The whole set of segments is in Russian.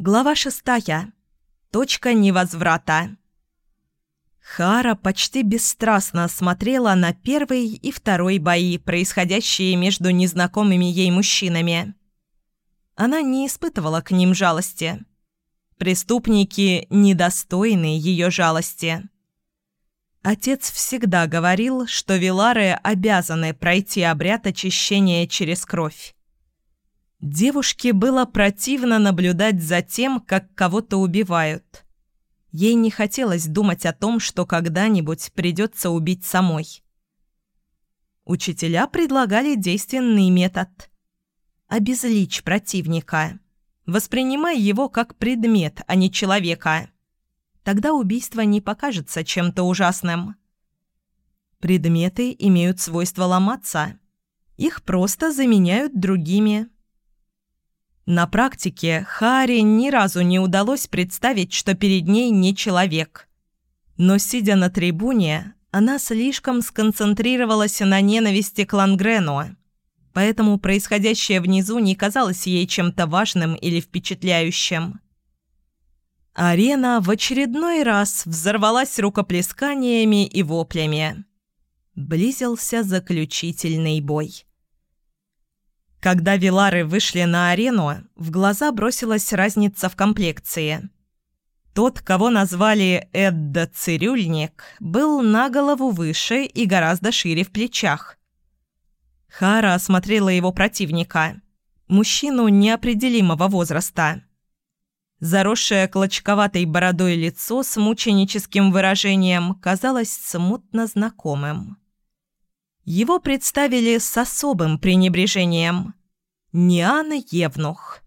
Глава шестая. Точка невозврата. Хара почти бесстрастно смотрела на первый и второй бои, происходящие между незнакомыми ей мужчинами. Она не испытывала к ним жалости. Преступники недостойны ее жалости. Отец всегда говорил, что Вилары обязаны пройти обряд очищения через кровь. Девушке было противно наблюдать за тем, как кого-то убивают. Ей не хотелось думать о том, что когда-нибудь придется убить самой. Учителя предлагали действенный метод. Обезличь противника. Воспринимай его как предмет, а не человека. Тогда убийство не покажется чем-то ужасным. Предметы имеют свойство ломаться. Их просто заменяют другими. На практике Харе ни разу не удалось представить, что перед ней не человек. Но, сидя на трибуне, она слишком сконцентрировалась на ненависти к Лангрену, поэтому происходящее внизу не казалось ей чем-то важным или впечатляющим. Арена в очередной раз взорвалась рукоплесканиями и воплями. Близился заключительный бой. Когда Вилары вышли на арену, в глаза бросилась разница в комплекции. Тот, кого назвали Эдда Цирюльник, был на голову выше и гораздо шире в плечах. Хара осмотрела его противника, мужчину неопределимого возраста. Заросшее клочковатой бородой лицо с мученическим выражением казалось смутно знакомым. Его представили с особым пренебрежением. Ниана Евнух.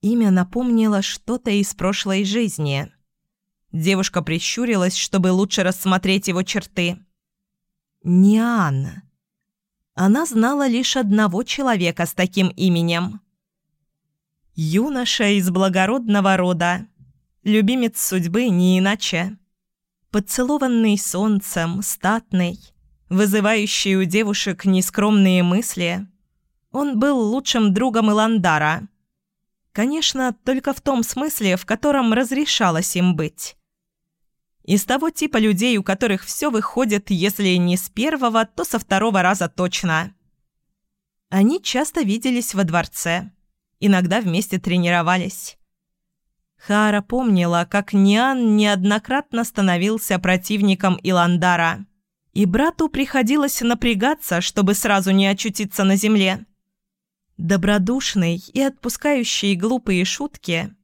Имя напомнило что-то из прошлой жизни. Девушка прищурилась, чтобы лучше рассмотреть его черты. Ниан. Она знала лишь одного человека с таким именем. Юноша из благородного рода. Любимец судьбы не иначе. Поцелованный солнцем, статный – вызывающий у девушек нескромные мысли, он был лучшим другом Иландара. Конечно, только в том смысле, в котором разрешалось им быть. Из того типа людей, у которых все выходит, если не с первого, то со второго раза точно. Они часто виделись во дворце, иногда вместе тренировались. Хара помнила, как Ниан неоднократно становился противником Иландара – и брату приходилось напрягаться, чтобы сразу не очутиться на земле. Добродушный и отпускающий глупые шутки,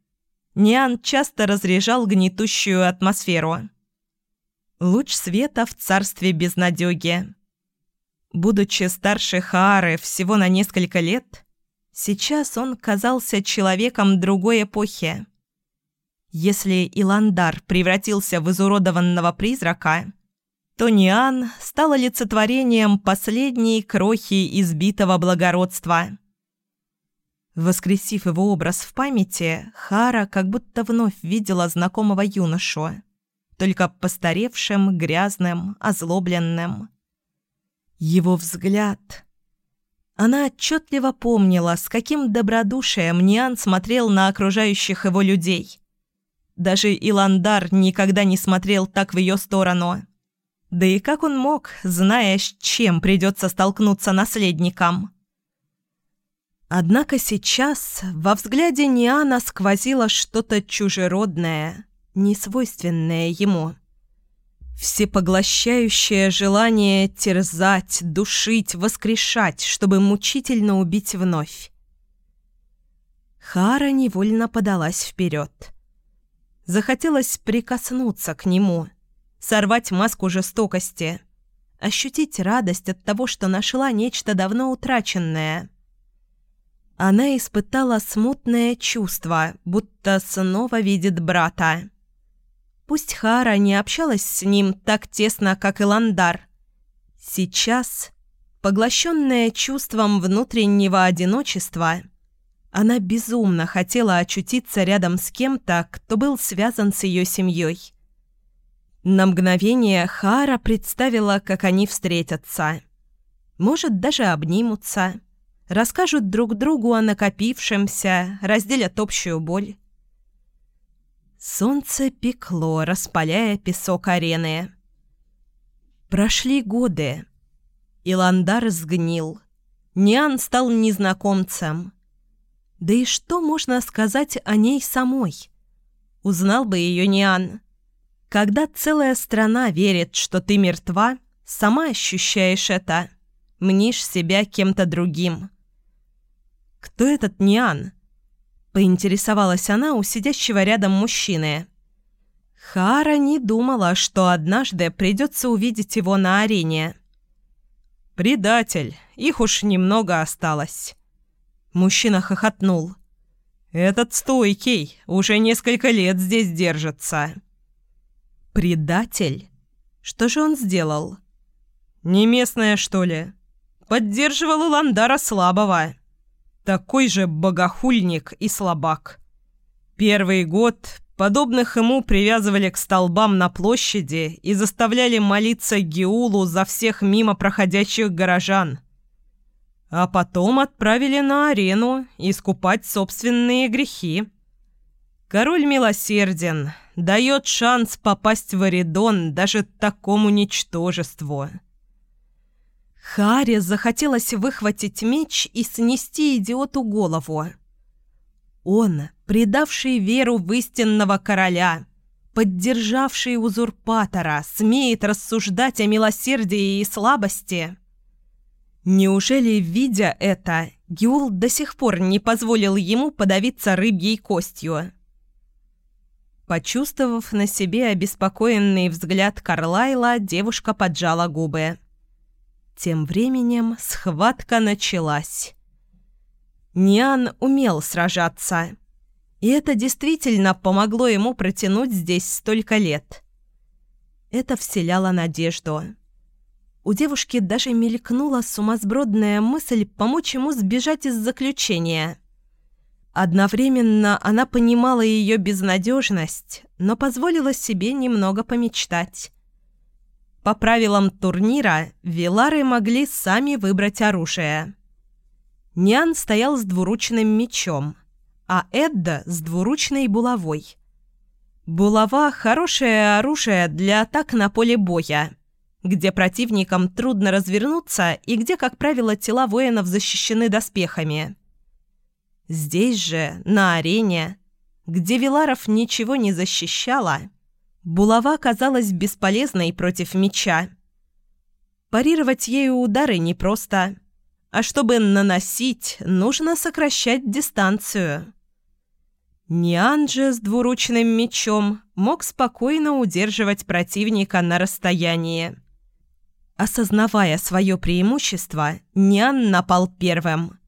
Ниан часто разряжал гнетущую атмосферу. Луч света в царстве безнадёги. Будучи старше Хаары всего на несколько лет, сейчас он казался человеком другой эпохи. Если Иландар превратился в изуродованного призрака – Тониан стал олицетворением последней крохи избитого благородства. Воскресив его образ в памяти, Хара как будто вновь видела знакомого юношу, только постаревшим, грязным, озлобленным. Его взгляд... Она отчетливо помнила, с каким добродушием Ниан смотрел на окружающих его людей. Даже Иландар никогда не смотрел так в ее сторону. Да и как он мог, зная, с чем придется столкнуться наследникам? Однако сейчас во взгляде Ниана сквозило что-то чужеродное, несвойственное ему. Всепоглощающее желание терзать, душить, воскрешать, чтобы мучительно убить вновь. Хара невольно подалась вперед. Захотелось прикоснуться к нему — сорвать маску жестокости, ощутить радость от того, что нашла нечто давно утраченное. Она испытала смутное чувство, будто снова видит брата. Пусть Хара не общалась с ним так тесно, как и Ландар. Сейчас, поглощенная чувством внутреннего одиночества, она безумно хотела очутиться рядом с кем-то, кто был связан с ее семьей. На мгновение Хара представила, как они встретятся. Может, даже обнимутся. Расскажут друг другу о накопившемся, разделят общую боль. Солнце пекло, распаляя песок арены. Прошли годы. Иландар сгнил. Ниан стал незнакомцем. Да и что можно сказать о ней самой? Узнал бы ее Ниан. Когда целая страна верит, что ты мертва, сама ощущаешь это. Мнишь себя кем-то другим. «Кто этот Ниан?» Поинтересовалась она у сидящего рядом мужчины. Хара не думала, что однажды придется увидеть его на арене. «Предатель. Их уж немного осталось». Мужчина хохотнул. «Этот стойкий. Уже несколько лет здесь держится». «Предатель? Что же он сделал?» «Не местное, что ли? Поддерживал Иландара слабого». Такой же богохульник и слабак. Первый год подобных ему привязывали к столбам на площади и заставляли молиться Геулу за всех мимо проходящих горожан. А потом отправили на арену искупать собственные грехи. Король милосерден, дает шанс попасть в Аридон даже такому ничтожеству. Харе захотелось выхватить меч и снести идиоту голову. Он, предавший веру в истинного короля, поддержавший узурпатора, смеет рассуждать о милосердии и слабости. Неужели, видя это, Гюл до сих пор не позволил ему подавиться рыбьей костью? Почувствовав на себе обеспокоенный взгляд Карлайла, девушка поджала губы. Тем временем схватка началась. Ниан умел сражаться. И это действительно помогло ему протянуть здесь столько лет. Это вселяло надежду. У девушки даже мелькнула сумасбродная мысль помочь ему сбежать из заключения. Одновременно она понимала ее безнадежность, но позволила себе немного помечтать. По правилам турнира, Вилары могли сами выбрать оружие. Нян стоял с двуручным мечом, а Эдда с двуручной булавой. Булава – хорошее оружие для атак на поле боя, где противникам трудно развернуться и где, как правило, тела воинов защищены доспехами. Здесь же, на арене, где Виларов ничего не защищала – Булава казалась бесполезной против меча. Парировать ею удары непросто, а чтобы наносить, нужно сокращать дистанцию. Ниан с двуручным мечом мог спокойно удерживать противника на расстоянии. Осознавая свое преимущество, Ниан напал первым.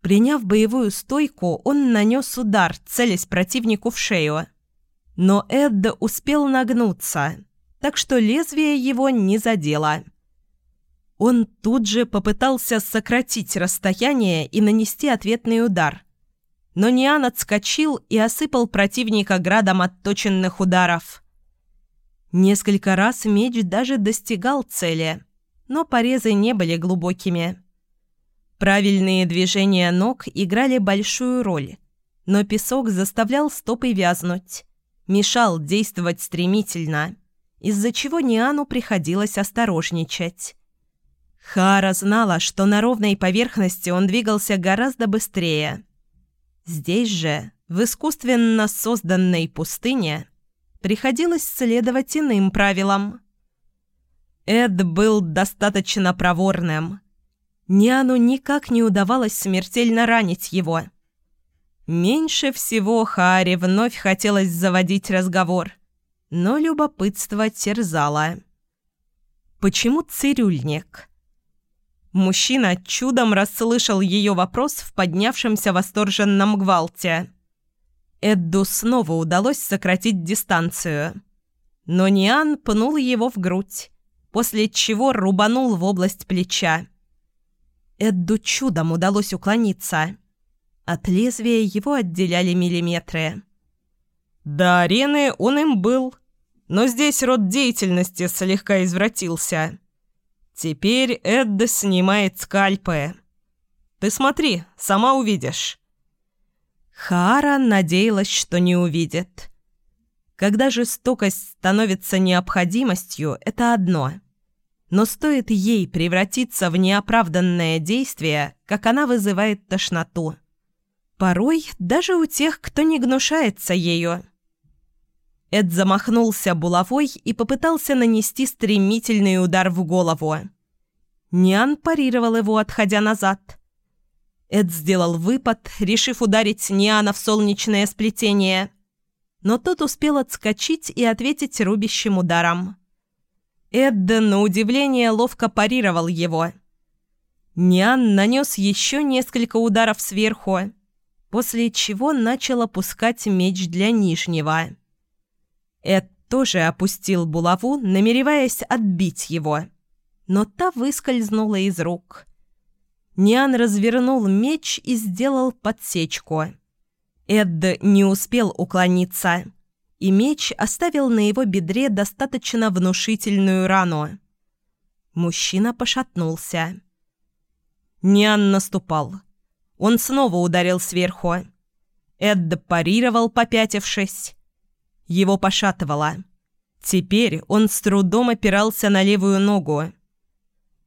Приняв боевую стойку, он нанес удар, целясь противнику в шею – но Эд успел нагнуться, так что лезвие его не задело. Он тут же попытался сократить расстояние и нанести ответный удар. Но Ниан отскочил и осыпал противника градом отточенных ударов. Несколько раз меч даже достигал цели, но порезы не были глубокими. Правильные движения ног играли большую роль, но песок заставлял стопы вязнуть мешал действовать стремительно, из-за чего Ниану приходилось осторожничать. Хара знала, что на ровной поверхности он двигался гораздо быстрее. Здесь же, в искусственно созданной пустыне, приходилось следовать иным правилам. Эд был достаточно проворным. Ниану никак не удавалось смертельно ранить его – Меньше всего Харе вновь хотелось заводить разговор, но любопытство терзало. «Почему цирюльник?» Мужчина чудом расслышал ее вопрос в поднявшемся восторженном гвалте. Эдду снова удалось сократить дистанцию. Но Ниан пнул его в грудь, после чего рубанул в область плеча. Эдду чудом удалось уклониться – от лезвия его отделяли миллиметры. До арены он им был, но здесь род деятельности слегка извратился. Теперь Эдда снимает скальпы. Ты смотри, сама увидишь. Хара надеялась, что не увидит. Когда жестокость становится необходимостью, это одно. Но стоит ей превратиться в неоправданное действие, как она вызывает тошноту. Порой даже у тех, кто не гнушается ею. Эд замахнулся булавой и попытался нанести стремительный удар в голову. Ниан парировал его, отходя назад. Эд сделал выпад, решив ударить Ниана в солнечное сплетение. Но тот успел отскочить и ответить рубящим ударом. Эд, на удивление, ловко парировал его. Ниан нанес еще несколько ударов сверху, после чего начал опускать меч для нижнего. Эд тоже опустил булаву, намереваясь отбить его. Но та выскользнула из рук. Ниан развернул меч и сделал подсечку. Эд не успел уклониться, и меч оставил на его бедре достаточно внушительную рану. Мужчина пошатнулся. Ниан наступал. Он снова ударил сверху. Эд парировал, попятившись. Его пошатывало. Теперь он с трудом опирался на левую ногу.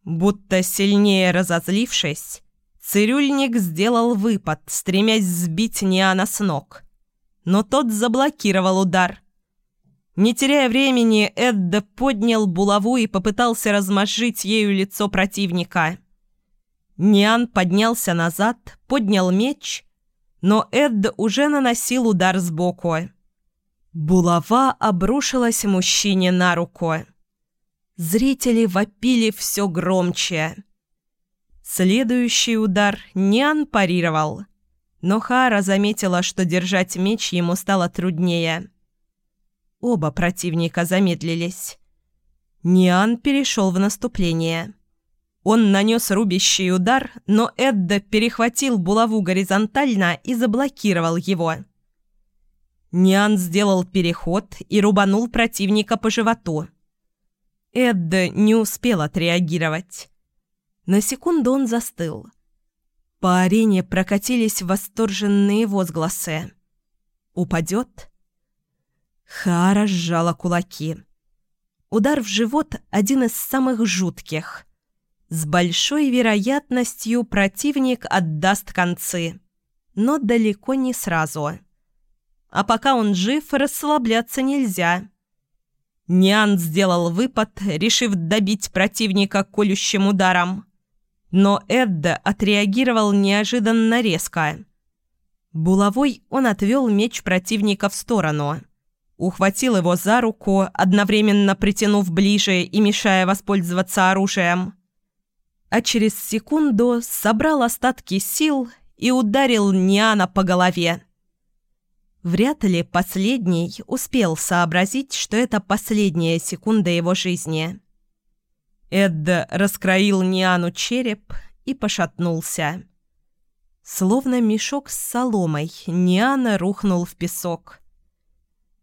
Будто сильнее разозлившись, цирюльник сделал выпад, стремясь сбить Ниана с ног. Но тот заблокировал удар. Не теряя времени, Эдда поднял булаву и попытался размозжить ею лицо противника. Ниан поднялся назад, поднял меч, но Эд уже наносил удар сбоку. Булава обрушилась мужчине на руку. Зрители вопили все громче. Следующий удар Ниан парировал, но Хара заметила, что держать меч ему стало труднее. Оба противника замедлились. Ниан перешел в наступление. Он нанес рубящий удар, но Эдда перехватил булаву горизонтально и заблокировал его. Ниан сделал переход и рубанул противника по животу. Эдда не успел отреагировать. На секунду он застыл. По арене прокатились восторженные возгласы. «Упадет?» Хара сжала кулаки. Удар в живот – один из самых жутких. С большой вероятностью противник отдаст концы, но далеко не сразу. А пока он жив, расслабляться нельзя. Ниан сделал выпад, решив добить противника колющим ударом. Но Эдда отреагировал неожиданно резко. Булавой он отвел меч противника в сторону. Ухватил его за руку, одновременно притянув ближе и мешая воспользоваться оружием. А через секунду собрал остатки сил и ударил Ниана по голове. Вряд ли последний успел сообразить, что это последняя секунда его жизни. Эд раскроил Ниану череп и пошатнулся. Словно мешок с соломой, Ниана рухнул в песок.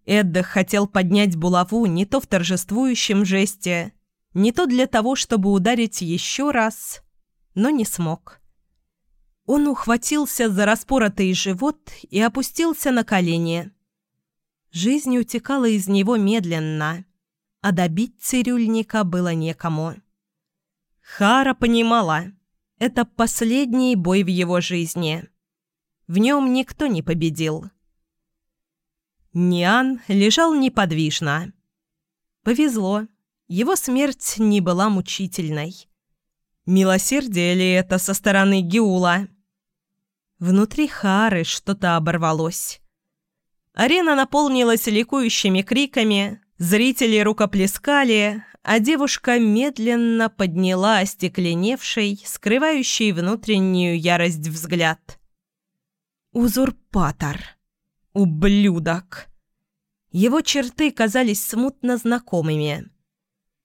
Эд хотел поднять булаву не то в торжествующем жесте, не то для того, чтобы ударить еще раз, но не смог. Он ухватился за распоротый живот и опустился на колени. Жизнь утекала из него медленно, а добить цирюльника было некому. Хара понимала, это последний бой в его жизни. В нем никто не победил. Ниан лежал неподвижно. Повезло, его смерть не была мучительной. Милосердие ли это со стороны Геула? Внутри Хары что-то оборвалось. Арена наполнилась ликующими криками, зрители рукоплескали, а девушка медленно подняла остекленевший, скрывающий внутреннюю ярость взгляд. «Узурпатор! Ублюдок!» Его черты казались смутно знакомыми.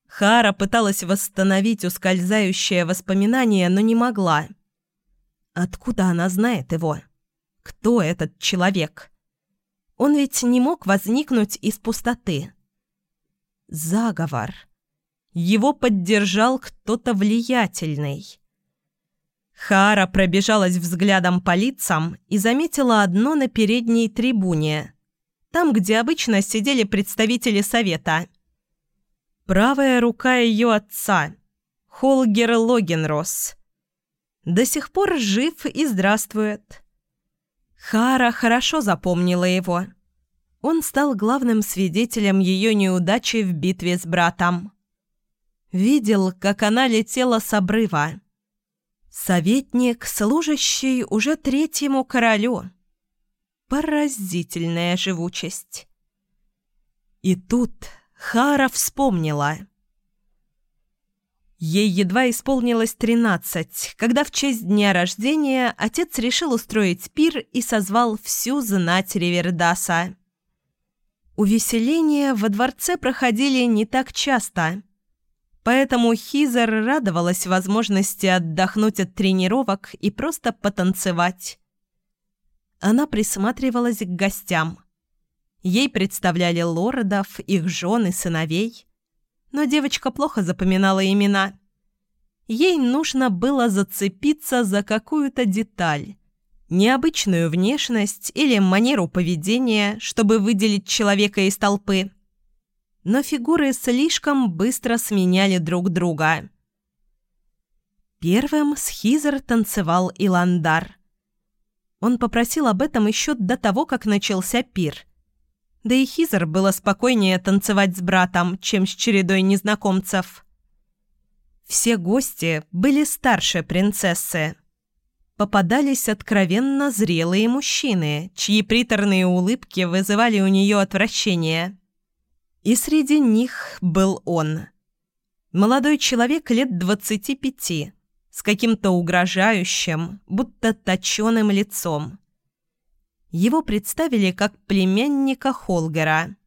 Хара пыталась восстановить ускользающее воспоминание, но не могла – Откуда она знает его? Кто этот человек? Он ведь не мог возникнуть из пустоты. Заговор. Его поддержал кто-то влиятельный. Хара пробежалась взглядом по лицам и заметила одно на передней трибуне. там, где обычно сидели представители совета. Правая рука ее отца, Холгер Логенрос. До сих пор жив и здравствует. Хара хорошо запомнила его. Он стал главным свидетелем ее неудачи в битве с братом. Видел, как она летела с обрыва. Советник, служащий уже третьему королю. Поразительная живучесть. И тут Хара вспомнила. Ей едва исполнилось тринадцать, когда в честь дня рождения отец решил устроить пир и созвал всю знать Ривердаса. Увеселения во дворце проходили не так часто, поэтому Хизер радовалась возможности отдохнуть от тренировок и просто потанцевать. Она присматривалась к гостям. Ей представляли лордов, их жен и сыновей. Но девочка плохо запоминала имена. Ей нужно было зацепиться за какую-то деталь, необычную внешность или манеру поведения, чтобы выделить человека из толпы. Но фигуры слишком быстро сменяли друг друга. Первым с Хизер танцевал Иландар. Он попросил об этом еще до того, как начался пир. Да и Хизер было спокойнее танцевать с братом, чем с чередой незнакомцев. Все гости были старше принцессы попадались откровенно зрелые мужчины, чьи приторные улыбки вызывали у нее отвращение. И среди них был он. Молодой человек лет двадцати пяти, с каким-то угрожающим, будто точеным лицом. Его представили как племянника Холгера –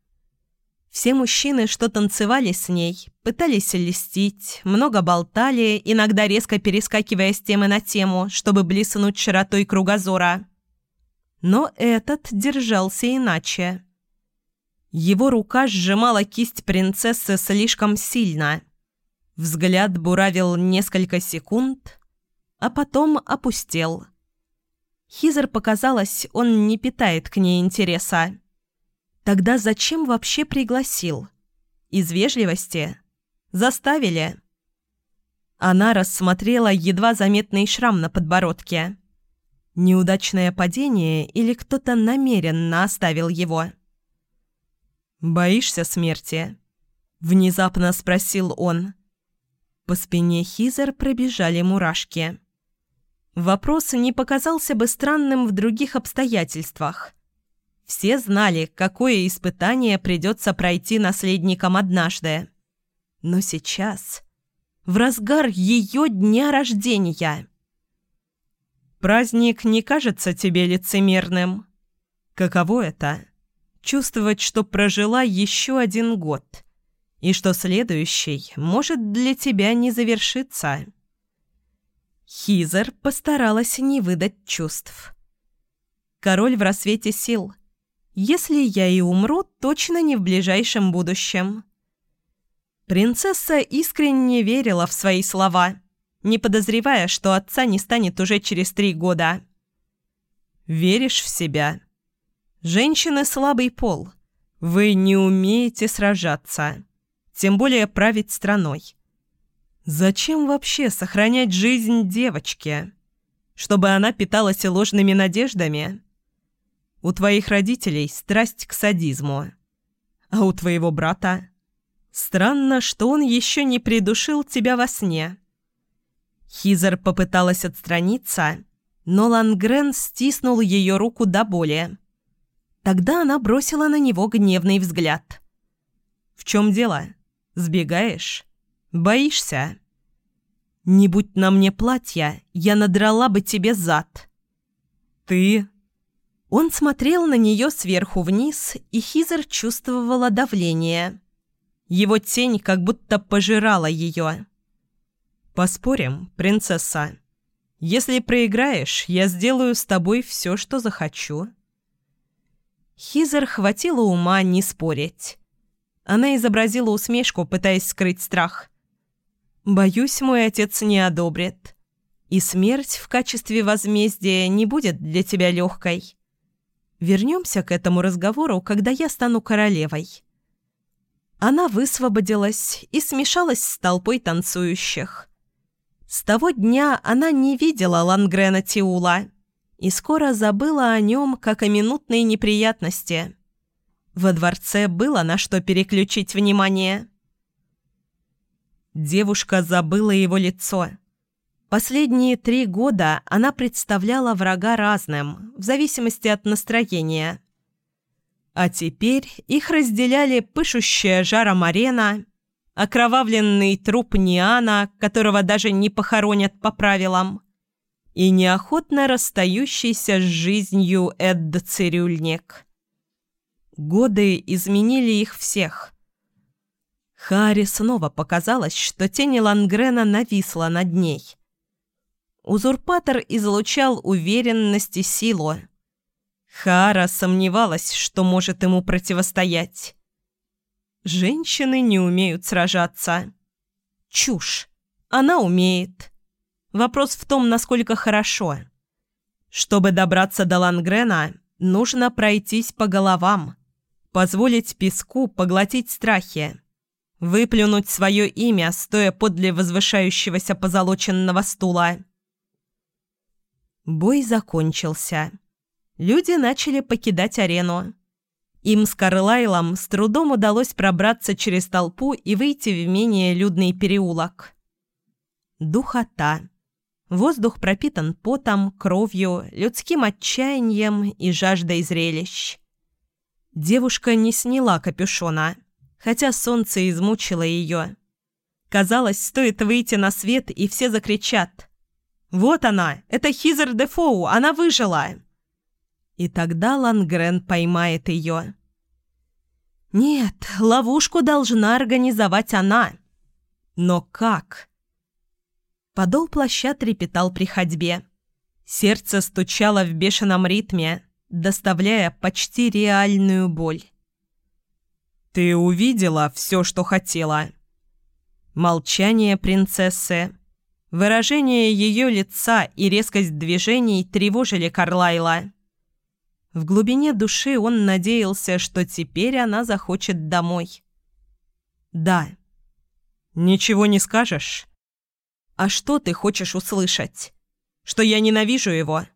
все мужчины, что танцевали с ней, пытались льстить, много болтали, иногда резко перескакивая с темы на тему, чтобы блеснуть широтой кругозора. Но этот держался иначе. Его рука сжимала кисть принцессы слишком сильно. Взгляд буравил несколько секунд, а потом опустел. Хизер показалось, он не питает к ней интереса. Тогда зачем вообще пригласил? Из вежливости? Заставили? Она рассмотрела едва заметный шрам на подбородке. Неудачное падение или кто-то намеренно оставил его? «Боишься смерти?» – внезапно спросил он. По спине Хизер пробежали мурашки. Вопрос не показался бы странным в других обстоятельствах. Все знали, какое испытание придется пройти наследникам однажды. Но сейчас, в разгар ее дня рождения... Праздник не кажется тебе лицемерным. Каково это? Чувствовать, что прожила еще один год, и что следующий может для тебя не завершиться. Хизер постаралась не выдать чувств. Король в рассвете сил — если я и умру, точно не в ближайшем будущем. Принцесса искренне верила в свои слова, не подозревая, что отца не станет уже через три года. «Веришь в себя?» «Женщины – слабый пол. Вы не умеете сражаться, тем более править страной. Зачем вообще сохранять жизнь девочки? Чтобы она питалась ложными надеждами?» У твоих родителей страсть к садизму. А у твоего брата? Странно, что он еще не придушил тебя во сне. Хизер попыталась отстраниться, но Лангрен стиснул ее руку до боли. Тогда она бросила на него гневный взгляд. «В чем дело? Сбегаешь? Боишься?» «Не будь на мне платья, я надрала бы тебе зад». «Ты он смотрел на нее сверху вниз, и Хизер чувствовала давление. Его тень как будто пожирала ее. «Поспорим, принцесса. Если проиграешь, я сделаю с тобой все, что захочу». Хизер хватило ума не спорить. Она изобразила усмешку, пытаясь скрыть страх. «Боюсь, мой отец не одобрит. И смерть в качестве возмездия не будет для тебя легкой. Вернемся к этому разговору, когда я стану королевой. Она высвободилась и смешалась с толпой танцующих. С того дня она не видела Лангрена Тиула и скоро забыла о нем, как о минутной неприятности. Во дворце было на что переключить внимание. Девушка забыла его лицо. Последние три года она представляла врага разным, в зависимости от настроения. А теперь их разделяли пышущая жаром арена, окровавленный труп Ниана, которого даже не похоронят по правилам, и неохотно расстающийся с жизнью Эдд Цирюльник. Годы изменили их всех. Хари снова показалось, что тень Лангрена нависла над ней. Узурпатор излучал уверенность и силу. Хара сомневалась, что может ему противостоять. Женщины не умеют сражаться. Чушь. Она умеет. Вопрос в том, насколько хорошо. Чтобы добраться до Лангрена, нужно пройтись по головам, позволить песку поглотить страхи, выплюнуть свое имя, стоя подле возвышающегося позолоченного стула. Бой закончился. Люди начали покидать арену. Им с Карлайлом с трудом удалось пробраться через толпу и выйти в менее людный переулок. Духота. Воздух пропитан потом, кровью, людским отчаянием и жаждой зрелищ. Девушка не сняла капюшона, хотя солнце измучило ее. Казалось, стоит выйти на свет, и все закричат. «Вот она! Это Хизер Дефоу! Она выжила!» И тогда Лангрен поймает ее. Нет, ловушку должна организовать она. Но как? Подол плаща трепетал при ходьбе. Сердце стучало в бешеном ритме, доставляя почти реальную боль. «Ты увидела все, что хотела?» Молчание принцессы, выражение ее лица и резкость движений тревожили Карлайла. В глубине души он надеялся, что теперь она захочет домой. «Да». «Ничего не скажешь?» «А что ты хочешь услышать? Что я ненавижу его?»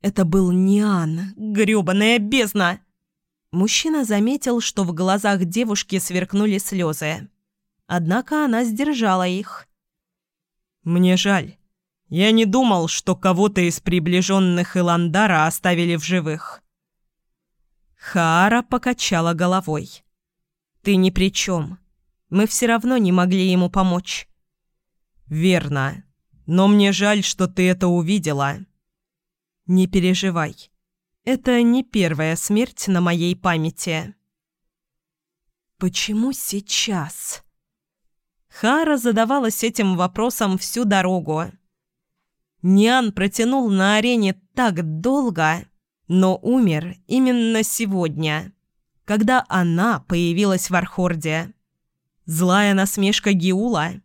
Это был Ниан, грёбаная бездна. Мужчина заметил, что в глазах девушки сверкнули слезы. Однако она сдержала их. «Мне жаль. Я не думал, что кого-то из приближенных Иландара оставили в живых». Хаара покачала головой. «Ты ни при чем. Мы все равно не могли ему помочь». «Верно. Но мне жаль, что ты это увидела». «Не переживай. Это не первая смерть на моей памяти». «Почему сейчас?» Хара задавалась этим вопросом всю дорогу. Ниан протянул на арене так долго, но умер именно сегодня, когда она появилась в Архорде. Злая насмешка Гиула.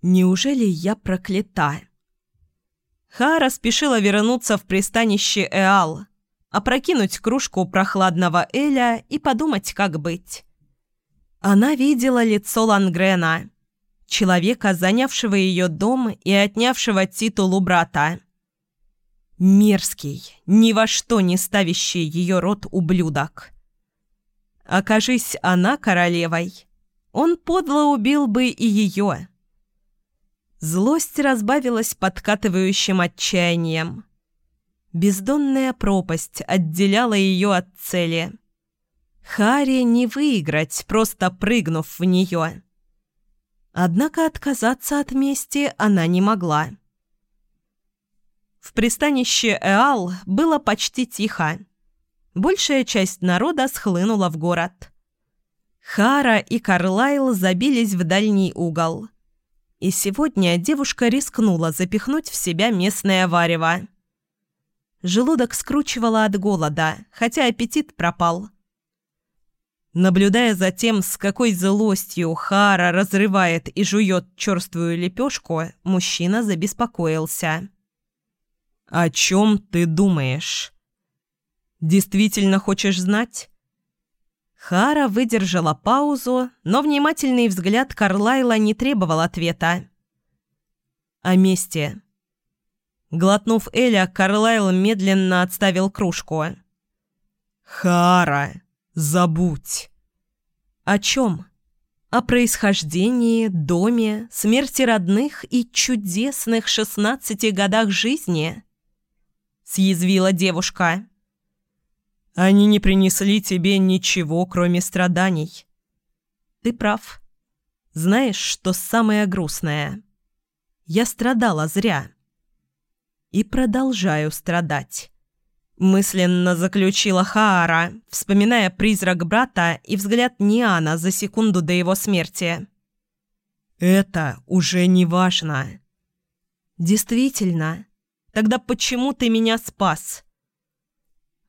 Неужели я проклята? Хара спешила вернуться в пристанище Эал, опрокинуть кружку прохладного Эля и подумать, как быть. Она видела лицо Лангрена – человека, занявшего ее дом и отнявшего титул у брата. Мерзкий, ни во что не ставящий ее род ублюдок. Окажись она королевой, он подло убил бы и ее. Злость разбавилась подкатывающим отчаянием. Бездонная пропасть отделяла ее от цели. Хари не выиграть, просто прыгнув в нее. Однако отказаться от мести она не могла. В пристанище Эал было почти тихо. Большая часть народа схлынула в город. Хара и Карлайл забились в дальний угол. И сегодня девушка рискнула запихнуть в себя местное варево. Желудок скручивало от голода, хотя аппетит пропал. Наблюдая за тем, с какой злостью Хара разрывает и жует черствую лепешку, мужчина забеспокоился. «О чем ты думаешь?» Действительно хочешь знать?» Хара выдержала паузу, но внимательный взгляд Карлайла не требовал ответа. «О месте». Глотнув Эля, Карлайл медленно отставил кружку. «Хара, забудь!» «О чем?» «О происхождении, доме, смерти родных и чудесных шестнадцати годах жизни?» Съязвила девушка. «Они не принесли тебе ничего, кроме страданий». «Ты прав. Знаешь, что самое грустное? Я страдала зря. И продолжаю страдать». Мысленно заключила Хаара, вспоминая призрак брата и взгляд Ниана за секунду до его смерти. «Это уже не важно». «Действительно. Тогда почему ты меня спас?»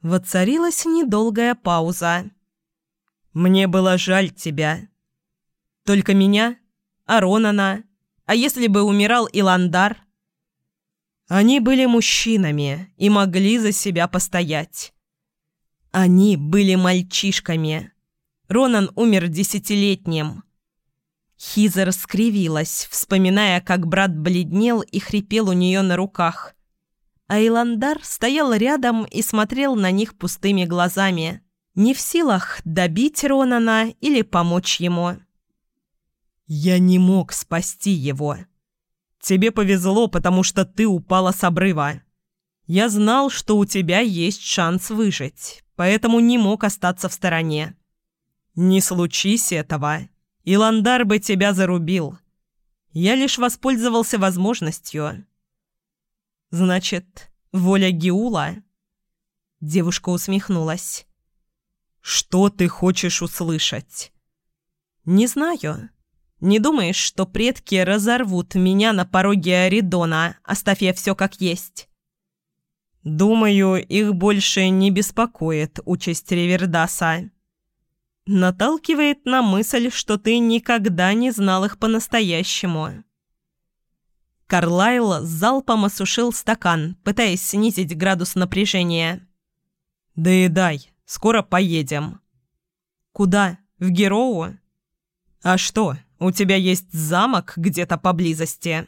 Воцарилась недолгая пауза. «Мне было жаль тебя». «Только меня? А Ронана? А если бы умирал Иландар?» Они были мужчинами и могли за себя постоять. Они были мальчишками. Ронан умер десятилетним. Хизер скривилась, вспоминая, как брат бледнел и хрипел у нее на руках. А стоял рядом и смотрел на них пустыми глазами, не в силах добить Ронана или помочь ему. «Я не мог спасти его», Тебе повезло, потому что ты упала с обрыва. Я знал, что у тебя есть шанс выжить, поэтому не мог остаться в стороне. Не случись этого, Иландар бы тебя зарубил. Я лишь воспользовался возможностью. Значит, воля Гиула? Девушка усмехнулась. Что ты хочешь услышать? Не знаю. Не думаешь, что предки разорвут меня на пороге Аридона, оставив все как есть?» «Думаю, их больше не беспокоит участь Ревердаса. Наталкивает на мысль, что ты никогда не знал их по-настоящему». Карлайл залпом осушил стакан, пытаясь снизить градус напряжения. «Доедай, скоро поедем». «Куда? В Героу?» «А что, у тебя есть замок где-то поблизости?»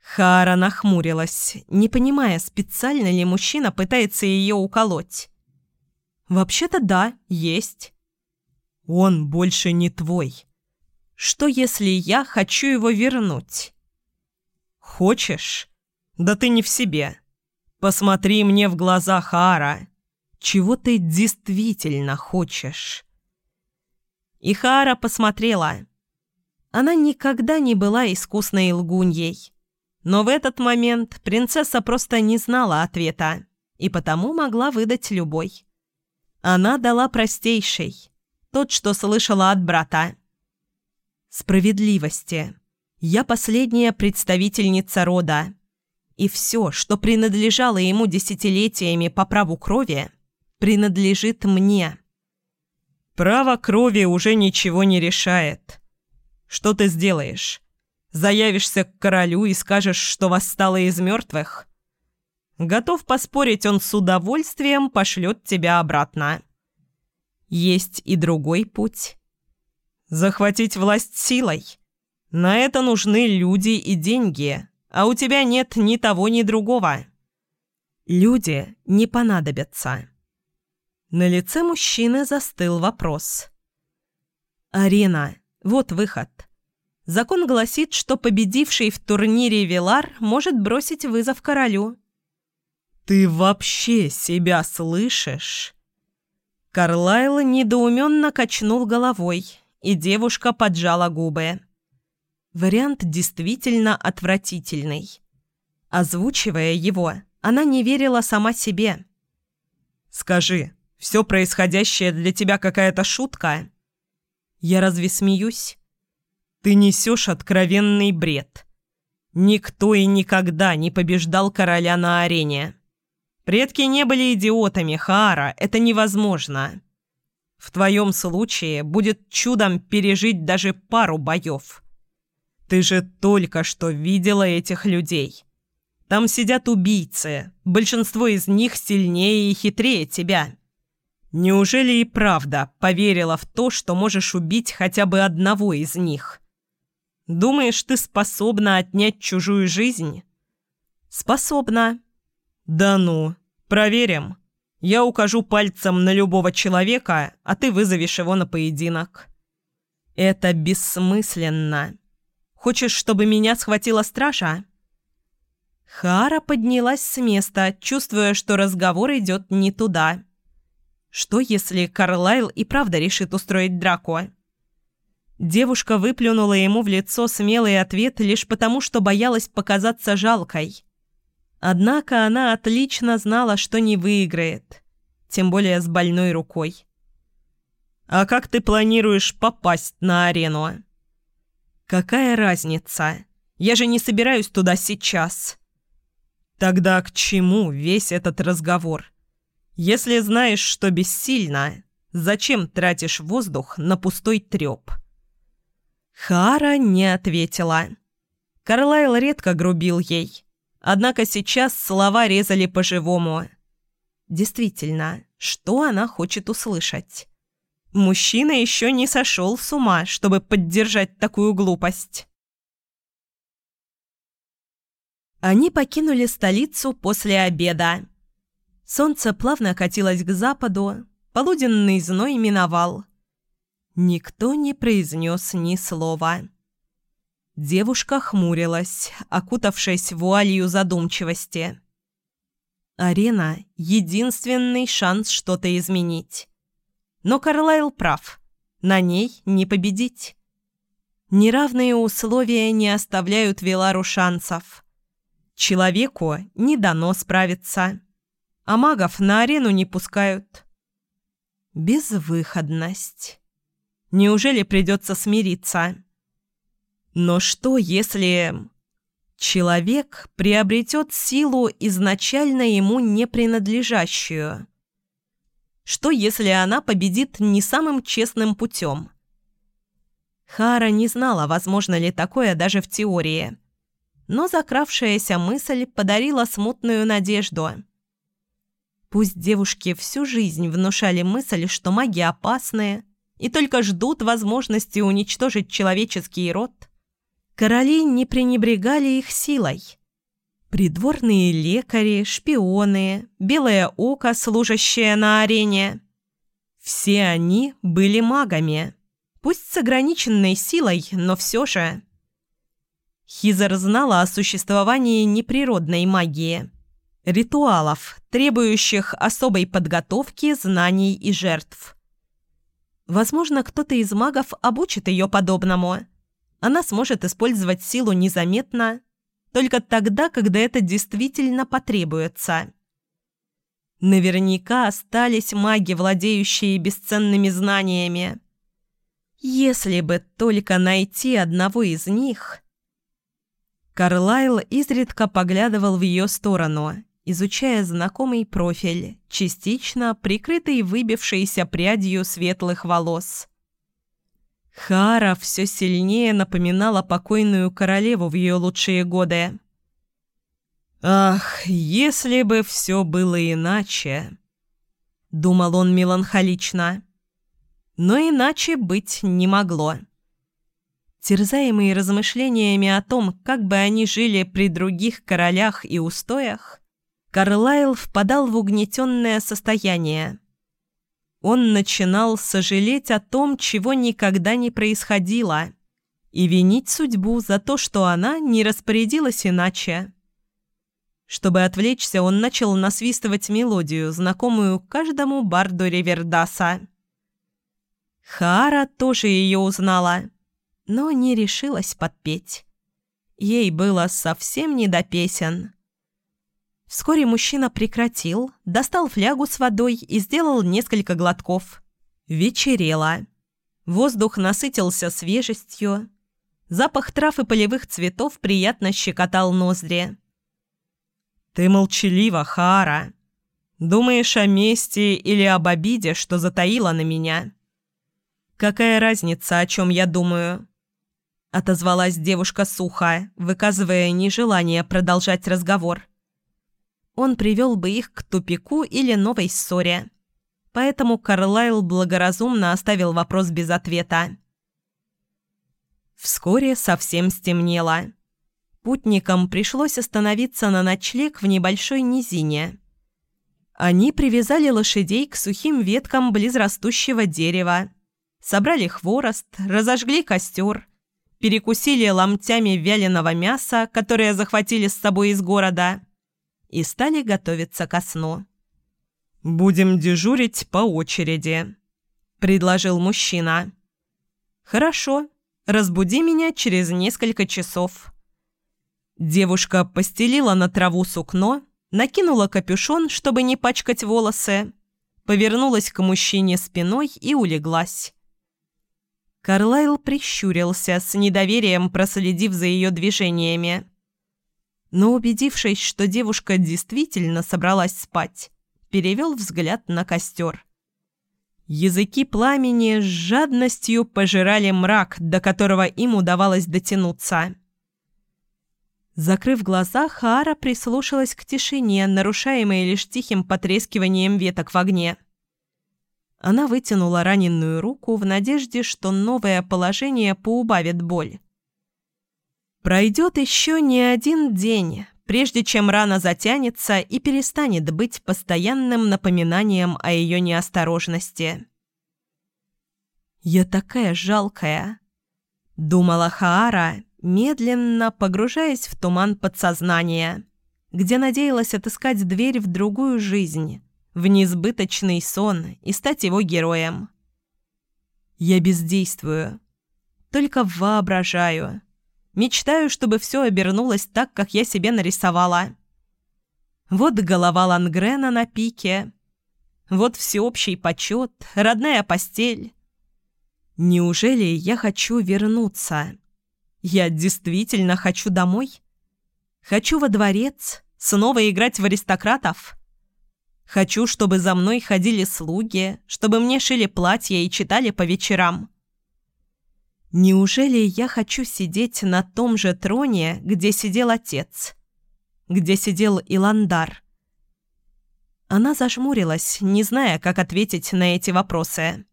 Хара нахмурилась, не понимая, специально ли мужчина пытается ее уколоть. «Вообще-то да, есть». «Он больше не твой». «Что, если я хочу его вернуть?» «Хочешь? Да ты не в себе. Посмотри мне в глаза, Хара. Чего ты действительно хочешь?» И Хара посмотрела. Она никогда не была искусной лгуньей. Но в этот момент принцесса просто не знала ответа и потому могла выдать любой. Она дала простейший, тот, что слышала от брата. «Справедливости. Я последняя представительница рода. И все, что принадлежало ему десятилетиями по праву крови, принадлежит мне». «Право крови уже ничего не решает», что ты сделаешь? Заявишься к королю и скажешь, что восстала из мертвых? Готов поспорить, он с удовольствием пошлет тебя обратно. Есть и другой путь. Захватить власть силой. На это нужны люди и деньги, а у тебя нет ни того, ни другого. Люди не понадобятся. На лице мужчины застыл вопрос. «Арена, вот выход. Закон гласит, что победивший в турнире Вилар может бросить вызов королю. «Ты вообще себя слышишь?» Карлайл недоуменно качнул головой, и девушка поджала губы. Вариант действительно отвратительный. Озвучивая его, она не верила сама себе. «Скажи, все происходящее для тебя какая-то шутка?» Я разве смеюсь? Ты несешь откровенный бред. Никто и никогда не побеждал короля на арене. Предки не были идиотами, Хаара, это невозможно. В твоем случае будет чудом пережить даже пару боев. Ты же только что видела этих людей. Там сидят убийцы. Большинство из них сильнее и хитрее тебя. Неужели и правда поверила в то, что можешь убить хотя бы одного из них? Думаешь, ты способна отнять чужую жизнь? Способна. Да ну, проверим. Я укажу пальцем на любого человека, а ты вызовешь его на поединок. Это бессмысленно. Хочешь, чтобы меня схватила стража? Хара поднялась с места, чувствуя, что разговор идет не туда. Что, если Карлайл и правда решит устроить драку? Девушка выплюнула ему в лицо смелый ответ лишь потому, что боялась показаться жалкой. Однако она отлично знала, что не выиграет, тем более с больной рукой. «А как ты планируешь попасть на арену?» «Какая разница? Я же не собираюсь туда сейчас». «Тогда к чему весь этот разговор? Если знаешь, что бессильно, зачем тратишь воздух на пустой треп?» Хара не ответила. Карлайл редко грубил ей, однако сейчас слова резали по-живому. Действительно, что она хочет услышать? Мужчина еще не сошел с ума, чтобы поддержать такую глупость. Они покинули столицу после обеда. Солнце плавно катилось к западу, полуденный зной миновал. Никто не произнес ни слова. Девушка хмурилась, окутавшись вуалью задумчивости. Арена — единственный шанс что-то изменить. Но Карлайл прав. На ней не победить. Неравные условия не оставляют Вилару шансов. Человеку не дано справиться. А магов на арену не пускают. Безвыходность. Неужели придется смириться? Но что, если... Человек приобретет силу, изначально ему не принадлежащую? Что, если она победит не самым честным путем? Хара не знала, возможно ли такое даже в теории но закравшаяся мысль подарила смутную надежду. Пусть девушки всю жизнь внушали мысль, что маги опасные и только ждут возможности уничтожить человеческий род, короли не пренебрегали их силой. Придворные лекари, шпионы, белое око, служащее на арене. Все они были магами. Пусть с ограниченной силой, но все же. Хизер знала о существовании неприродной магии. Ритуалов, требующих особой подготовки, знаний и жертв. Возможно, кто-то из магов обучит ее подобному. Она сможет использовать силу незаметно, только тогда, когда это действительно потребуется. Наверняка остались маги, владеющие бесценными знаниями. Если бы только найти одного из них... Карлайл изредка поглядывал в ее сторону, изучая знакомый профиль, частично прикрытый выбившейся прядью светлых волос. Хара все сильнее напоминала покойную королеву в ее лучшие годы. «Ах, если бы все было иначе!» — думал он меланхолично. Но иначе быть не могло. Терзаемые размышлениями о том, как бы они жили при других королях и устоях, Карлайл впадал в угнетенное состояние. Он начинал сожалеть о том, чего никогда не происходило, и винить судьбу за то, что она не распорядилась иначе. Чтобы отвлечься, он начал насвистывать мелодию, знакомую каждому барду Ривердаса. Хара тоже ее узнала – но не решилась подпеть. Ей было совсем не до песен. Вскоре мужчина прекратил, достал флягу с водой и сделал несколько глотков. Вечерело. Воздух насытился свежестью. Запах трав и полевых цветов приятно щекотал ноздри. «Ты молчалива, Хара. Думаешь о мести или об обиде, что затаила на меня?» «Какая разница, о чем я думаю?» — отозвалась девушка сухо, выказывая нежелание продолжать разговор. Он привел бы их к тупику или новой ссоре. Поэтому Карлайл благоразумно оставил вопрос без ответа. Вскоре совсем стемнело. Путникам пришлось остановиться на ночлег в небольшой низине. Они привязали лошадей к сухим веткам близ растущего дерева, собрали хворост, разожгли костер, перекусили ломтями вяленого мяса, которое захватили с собой из города, и стали готовиться ко сну. «Будем дежурить по очереди», — предложил мужчина. «Хорошо», Разбуди меня через несколько часов». Девушка постелила на траву сукно, накинула капюшон, чтобы не пачкать волосы, повернулась к мужчине спиной и улеглась. Карлайл прищурился, с недоверием проследив за ее движениями. Но убедившись, что девушка действительно собралась спать, перевел взгляд на костер. Языки пламени с жадностью пожирали мрак, до которого им удавалось дотянуться. Закрыв глаза, Хаара прислушалась к тишине, нарушаемой лишь тихим потрескиванием веток в огне. Она вытянула раненую руку в надежде, что новое положение поубавит боль. Пройдет еще не один день, прежде чем рана затянется и перестанет быть постоянным напоминанием о ее неосторожности. «Я такая жалкая», — думала Хаара, медленно погружаясь в туман подсознания, где надеялась отыскать дверь в другую жизнь, в несбыточный сон и стать его героем. «Я бездействую, только воображаю» Мечтаю, чтобы все обернулось так, как я себе нарисовала. Вот голова Лангрена на пике. Вот всеобщий почет, родная постель. Неужели я хочу вернуться? Я действительно хочу домой? Хочу во дворец, снова играть в аристократов? Хочу, чтобы за мной ходили слуги, чтобы мне шили платья и читали по вечерам. Неужели я хочу сидеть на том же троне, где сидел отец? Где сидел Иландар? Она зажмурилась, не зная, как ответить на эти вопросы.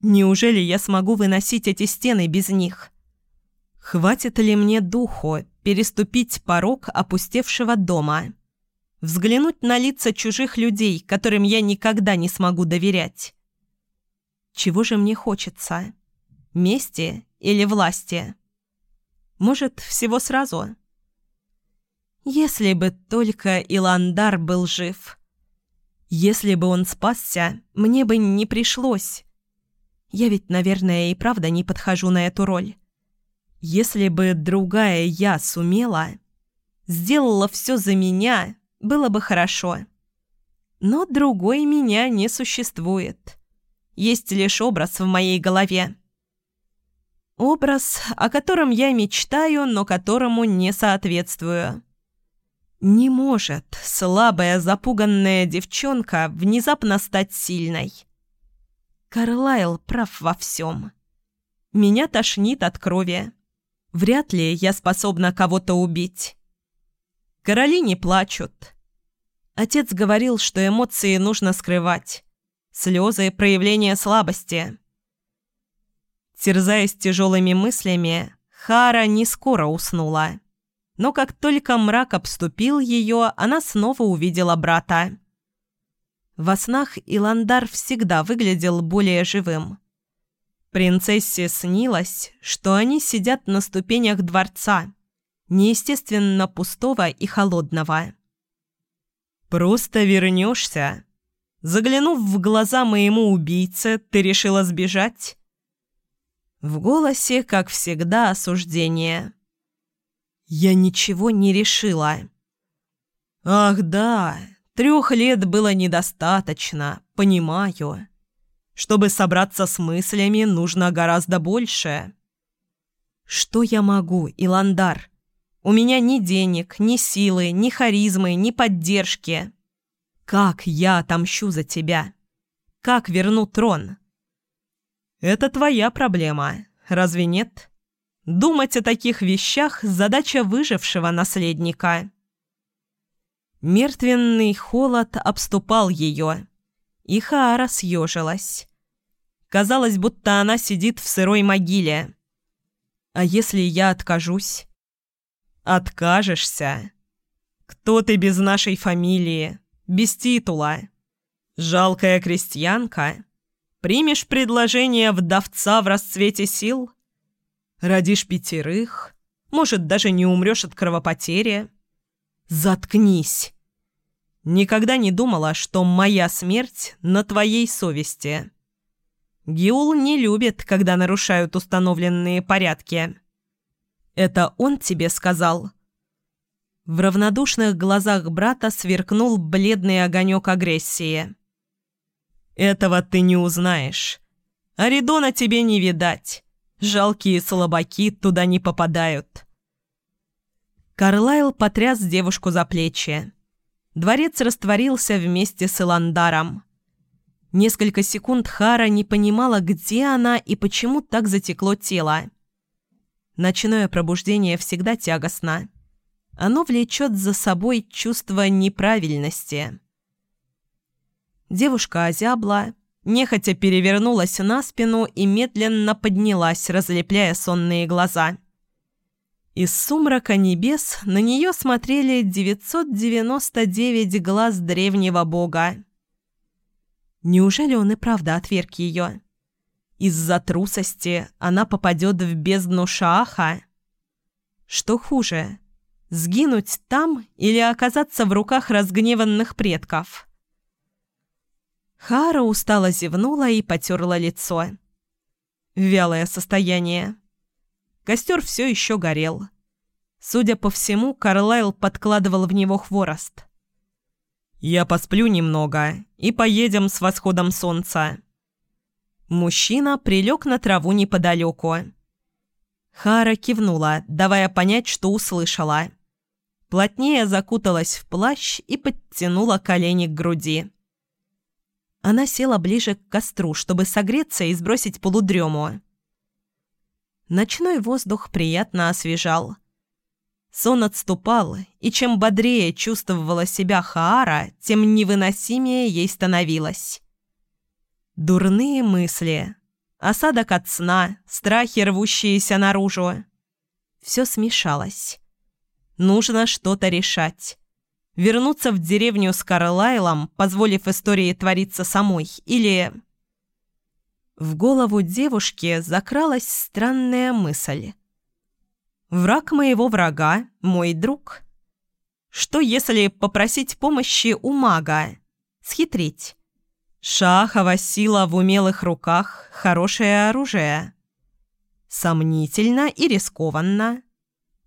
Неужели я смогу выносить эти стены без них? Хватит ли мне духу переступить порог опустевшего дома? Взглянуть на лица чужих людей, которым я никогда не смогу доверять? Чего же мне хочется? Мести или власти? Может, всего сразу? Если бы только Иландар был жив. Если бы он спасся, мне бы не пришлось. Я ведь, наверное, и правда не подхожу на эту роль. Если бы другая я сумела, сделала все за меня, было бы хорошо. Но другой меня не существует. Есть лишь образ в моей голове. Образ, о котором я мечтаю, но которому не соответствую. Не может слабая запуганная девчонка внезапно стать сильной. Карлайл прав во всем. Меня тошнит от крови. Вряд ли я способна кого-то убить. Короли не плачут. Отец говорил, что эмоции нужно скрывать. Слезы – проявление слабости. Терзаясь тяжелыми мыслями, Хара не скоро уснула. Но как только мрак обступил ее, она снова увидела брата. Во снах Иландар всегда выглядел более живым. Принцессе снилось, что они сидят на ступенях дворца, неестественно пустого и холодного. «Просто вернешься. Заглянув в глаза моему убийце, ты решила сбежать?» В голосе, как всегда, осуждение. «Я ничего не решила». «Ах да, трех лет было недостаточно, понимаю. Чтобы собраться с мыслями, нужно гораздо больше». «Что я могу, Иландар? У меня ни денег, ни силы, ни харизмы, ни поддержки. Как я отомщу за тебя? Как верну трон?» «Это твоя проблема, разве нет?» Думать о таких вещах – задача выжившего наследника. Мертвенный холод обступал ее, и Хаара съежилась. Казалось, будто она сидит в сырой могиле. «А если я откажусь?» «Откажешься? Кто ты без нашей фамилии, без титула? Жалкая крестьянка? Примешь предложение вдовца в расцвете сил? Родишь пятерых? Может, даже не умрешь от кровопотери?» «Заткнись!» Никогда не думала, что моя смерть на твоей совести. Гиул не любит, когда нарушают установленные порядки. Это он тебе сказал?» В равнодушных глазах брата сверкнул бледный огонек агрессии. «Этого ты не узнаешь. Аридона тебе не видать. Жалкие слабаки туда не попадают». Карлайл потряс девушку за плечи. Дворец растворился вместе с Иландаром. Несколько секунд Хара не понимала, где она и почему так затекло тело. Ночное пробуждение всегда тягостно. Оно влечет за собой чувство неправильности. Девушка озябла, нехотя перевернулась на спину и медленно поднялась, разлепляя сонные глаза. Из сумрака небес на нее смотрели 999 глаз древнего бога. Неужели он и правда отверг ее? Из-за трусости она попадет в бездну Шааха? Что хуже, сгинуть там или оказаться в руках разгневанных предков? Хара устало зевнула и потерла лицо. Вялое состояние. Костер все еще горел. Судя по всему, Карлайл подкладывал в него хворост. «Я посплю немного и поедем с восходом солнца». Мужчина прилег на траву неподалеку. Хара кивнула, давая понять, что услышала. Плотнее закуталась в плащ и подтянула колени к груди. Она села ближе к костру, чтобы согреться и сбросить полудрему. Ночной воздух приятно освежал. Сон отступал, и чем бодрее чувствовала себя Хаара, тем невыносимее ей становилось. Дурные мысли, осадок от сна, страхи, рвущиеся наружу. Все смешалось. Нужно что-то решать. Вернуться в деревню с Карлайлом, позволив истории твориться самой, или... В голову девушки закралась странная мысль. «Враг моего врага – мой друг». Что если попросить помощи у мага? Схитрить. Шахова сила в умелых руках – хорошее оружие. Сомнительно и рискованно.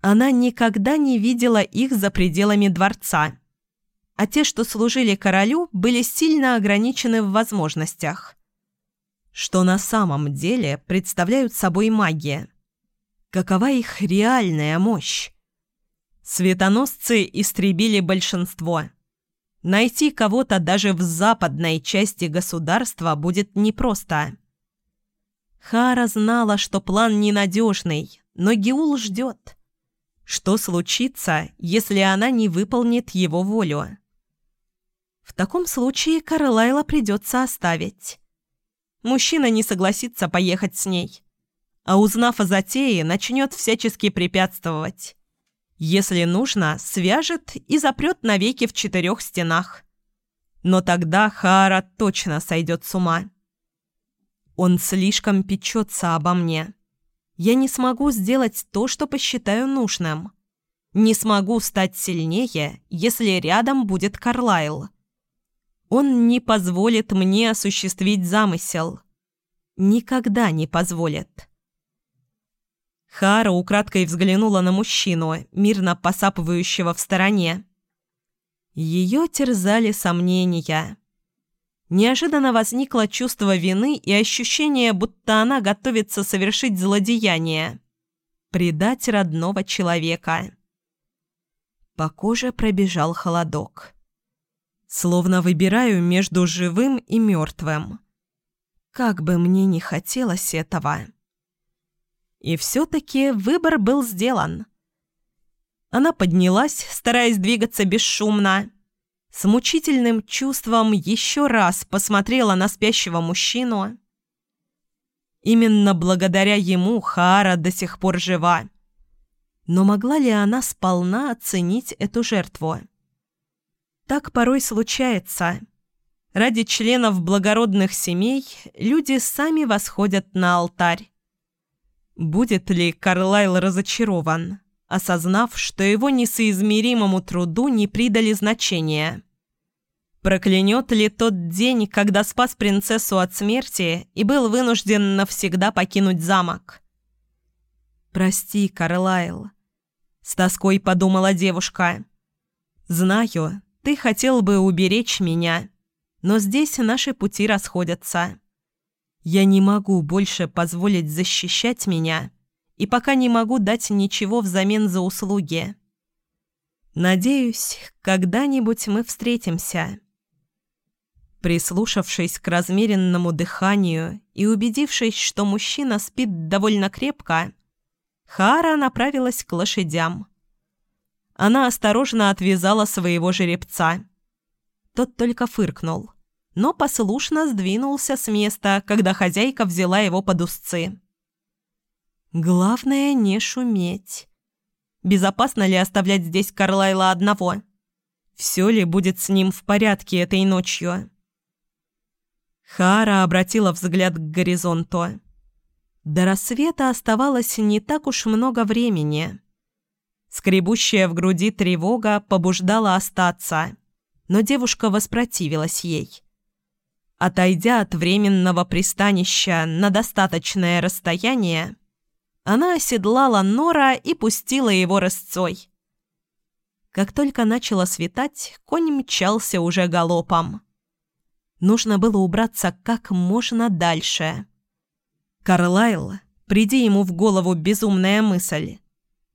Она никогда не видела их за пределами дворца. А те, что служили королю, были сильно ограничены в возможностях что на самом деле представляют собой маги. Какова их реальная мощь? Светоносцы истребили большинство. Найти кого-то даже в западной части государства будет непросто. Хара знала, что план ненадежный, но Геул ждет. Что случится, если она не выполнит его волю? В таком случае Карлайла придется оставить мужчина не согласится поехать с ней. А узнав о затее, начнет всячески препятствовать. Если нужно, свяжет и запрет навеки в четырех стенах. Но тогда Хаара точно сойдет с ума. Он слишком печется обо мне. Я не смогу сделать то, что посчитаю нужным. Не смогу стать сильнее, если рядом будет Карлайл. Он не позволит мне осуществить замысел. Никогда не позволит. Хара украдкой взглянула на мужчину, мирно посапывающего в стороне. Ее терзали сомнения. Неожиданно возникло чувство вины и ощущение, будто она готовится совершить злодеяние. Предать родного человека. По коже пробежал холодок. Словно выбираю между живым и мертвым. Как бы мне ни хотелось этого. И все-таки выбор был сделан. Она поднялась, стараясь двигаться бесшумно. С мучительным чувством еще раз посмотрела на спящего мужчину. Именно благодаря ему Хаара до сих пор жива. Но могла ли она сполна оценить эту жертву? Так порой случается. Ради членов благородных семей люди сами восходят на алтарь. Будет ли Карлайл разочарован, осознав, что его несоизмеримому труду не придали значения? Проклянет ли тот день, когда спас принцессу от смерти и был вынужден навсегда покинуть замок? «Прости, Карлайл», — с тоской подумала девушка. «Знаю, ты хотел бы уберечь меня, но здесь наши пути расходятся. Я не могу больше позволить защищать меня, и пока не могу дать ничего взамен за услуги. Надеюсь, когда-нибудь мы встретимся». Прислушавшись к размеренному дыханию и убедившись, что мужчина спит довольно крепко, Хара направилась к лошадям. Она осторожно отвязала своего жеребца. Тот только фыркнул, но послушно сдвинулся с места, когда хозяйка взяла его под узцы. «Главное не шуметь. Безопасно ли оставлять здесь Карлайла одного? Все ли будет с ним в порядке этой ночью?» Хара обратила взгляд к горизонту. До рассвета оставалось не так уж много времени. Скребущая в груди тревога побуждала остаться, но девушка воспротивилась ей. Отойдя от временного пристанища на достаточное расстояние, она оседлала Нора и пустила его рысцой. Как только начало светать, конь мчался уже галопом. Нужно было убраться как можно дальше. Карлайл, приди ему в голову безумная мысль,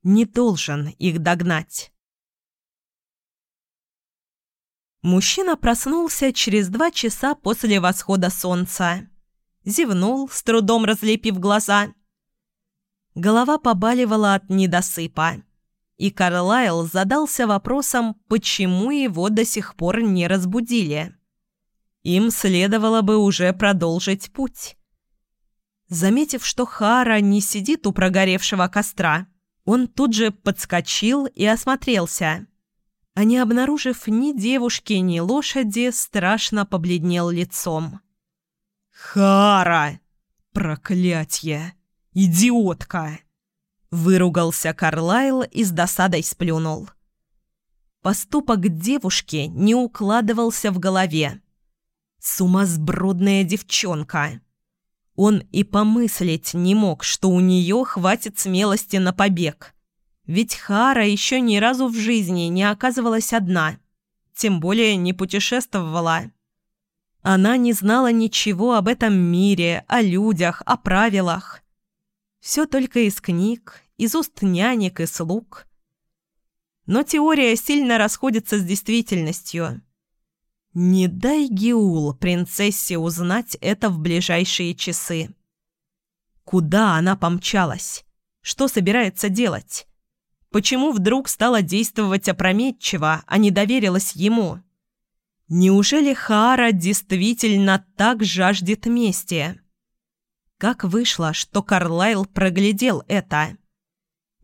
не должен их догнать. Мужчина проснулся через два часа после восхода солнца. Зевнул, с трудом разлепив глаза. Голова побаливала от недосыпа. И Карлайл задался вопросом, почему его до сих пор не разбудили. Им следовало бы уже продолжить путь. Заметив, что Хара не сидит у прогоревшего костра, он тут же подскочил и осмотрелся. А не обнаружив ни девушки, ни лошади, страшно побледнел лицом. «Хара! Проклятье! Идиотка!» Выругался Карлайл и с досадой сплюнул. Поступок девушки не укладывался в голове. Сумасбродная девчонка. Он и помыслить не мог, что у нее хватит смелости на побег. Ведь Хара еще ни разу в жизни не оказывалась одна, тем более не путешествовала. Она не знала ничего об этом мире, о людях, о правилах. Все только из книг, из уст нянек и слуг. Но теория сильно расходится с действительностью. Не дай Геул принцессе узнать это в ближайшие часы. Куда она помчалась? Что собирается делать? Почему вдруг стала действовать опрометчиво, а не доверилась ему? Неужели Хаара действительно так жаждет мести? Как вышло, что Карлайл проглядел это?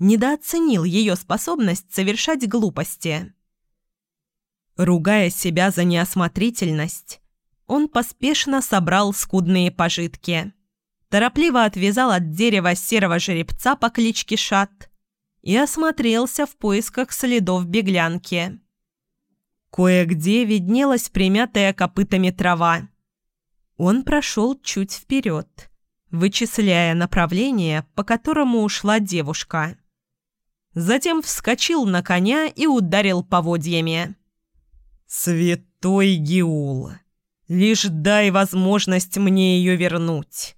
Недооценил ее способность совершать глупости. Ругая себя за неосмотрительность, он поспешно собрал скудные пожитки. Торопливо отвязал от дерева серого жеребца по кличке Шат и осмотрелся в поисках следов беглянки. Кое-где виднелась примятая копытами трава. Он прошел чуть вперед, вычисляя направление, по которому ушла девушка. Затем вскочил на коня и ударил поводьями. «Святой Геул, лишь дай возможность мне ее вернуть!»